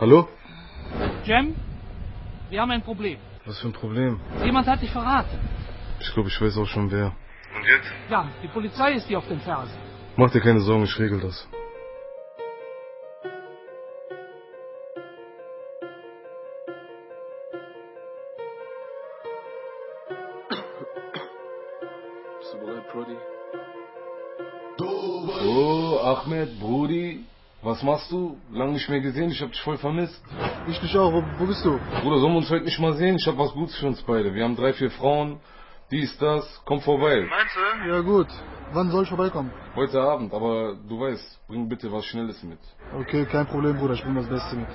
Hallo? Jem, wir haben ein Problem. Was für ein Problem? Jemand hat dich verraten. Ich glaube, ich weiß auch schon wer. Und jetzt? Ja, die Polizei ist dir auf den Fersen. Mach dir keine Sorgen, ich regel das. Bist du bereit, Brody? Oh, Ahmed, Brudi, was machst du? Lang nicht mehr gesehen, ich hab dich voll vermisst. Ich dich auch. Wo, wo bist du? Bruder, sollen wir uns heute nicht mal sehen? Ich hab was Gutes für uns beide. Wir haben drei, vier Frauen, dies, das, komm vorbei. Meinst du? Ja gut. Wann soll ich vorbeikommen? Heute Abend, aber du weißt, bring bitte was Schnelles mit. Okay, kein Problem, Bruder. Ich bring das Beste mit.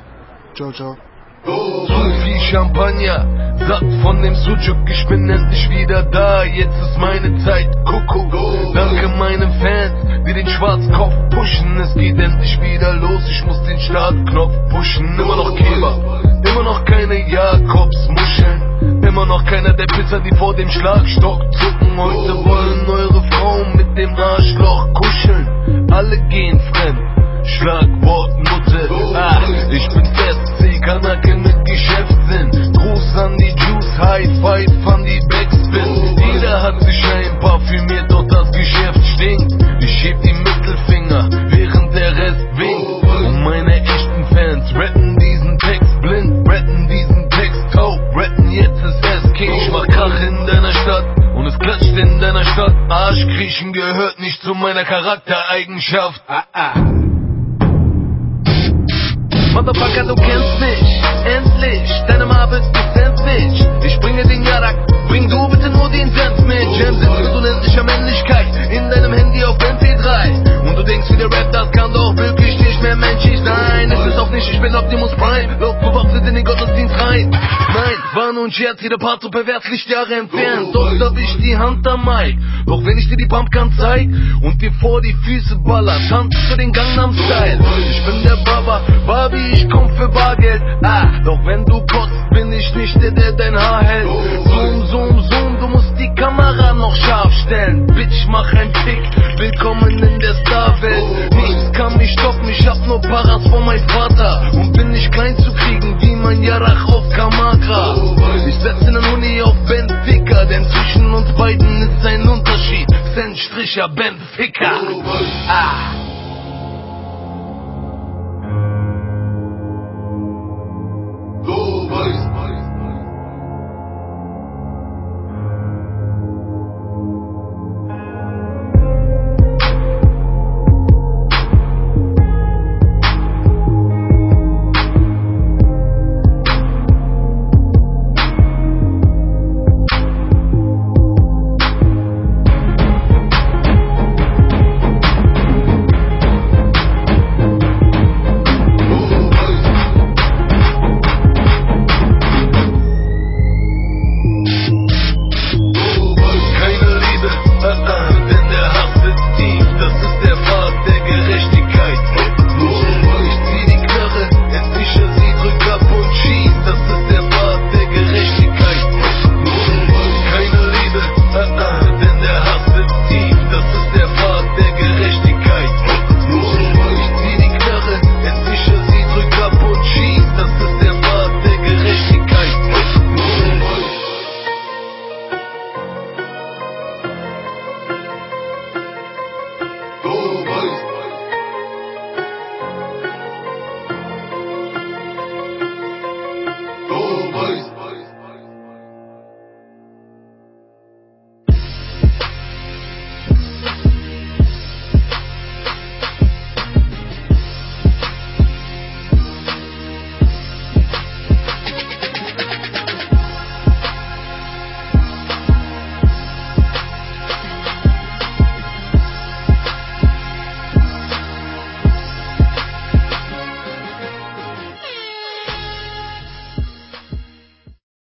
Ciao, ciao. Viel Champagner, satt von dem Sujuk, ich bin endlich wieder da, jetzt ist meine Zeit, Kuckuck. Danke meinen Fans, die den Schwarzkopf pushen, es geht endlich wieder los, ich muss den Startknopf pushen, immer noch Keber, immer noch keine Jakobsmuscheln, immer noch keiner der Pisser, die vor dem Schlagstock zucken, heute wollen Ich mach Krach in deiner Stadt. Und es klatscht in deiner Stadt. Arschkriechen gehört nicht zu meiner Charaktereigenschaft. Ah, ah. Motherfucker, du kennst mich, endlich, deine Marbe ist Sandwich. Ich bringe den Jarak, bring du bitte nur den Senf mit. Jam sitzt unendlicher Männlichkeit in deinem Handy auf MP3. Und du denkst, wie der Rap, das kann doch wirklich nicht mehr menschlich sein. Es ist auch nicht, ich bin Optimus Prime, lock bewaffnet in den Gottesdienst rein. Nein, war nur ein Scherz, jeder Part so pervers, Lichtjahre entfernt. Doch hab ich die Hand am Mic, doch wenn ich dir die Pumpgun zeig und dir vor die Füße baller, tanzt du den Gangnam Style. Ich bin der Baba, Barbie, ich komm für Bargeld. Ah, doch wenn du kotzt, bin ich nicht der, der dein Haar hält. Zoom, zoom, zoom, du musst die Kamera noch scharf stellen. Bitch, mach ein Pick, willkommen in der Starwelt. Nichts kann mich stoppen, ich hab nur Paras von meinem Vater. Und ein Unterschied. Cent Stricher Benfica. Ah.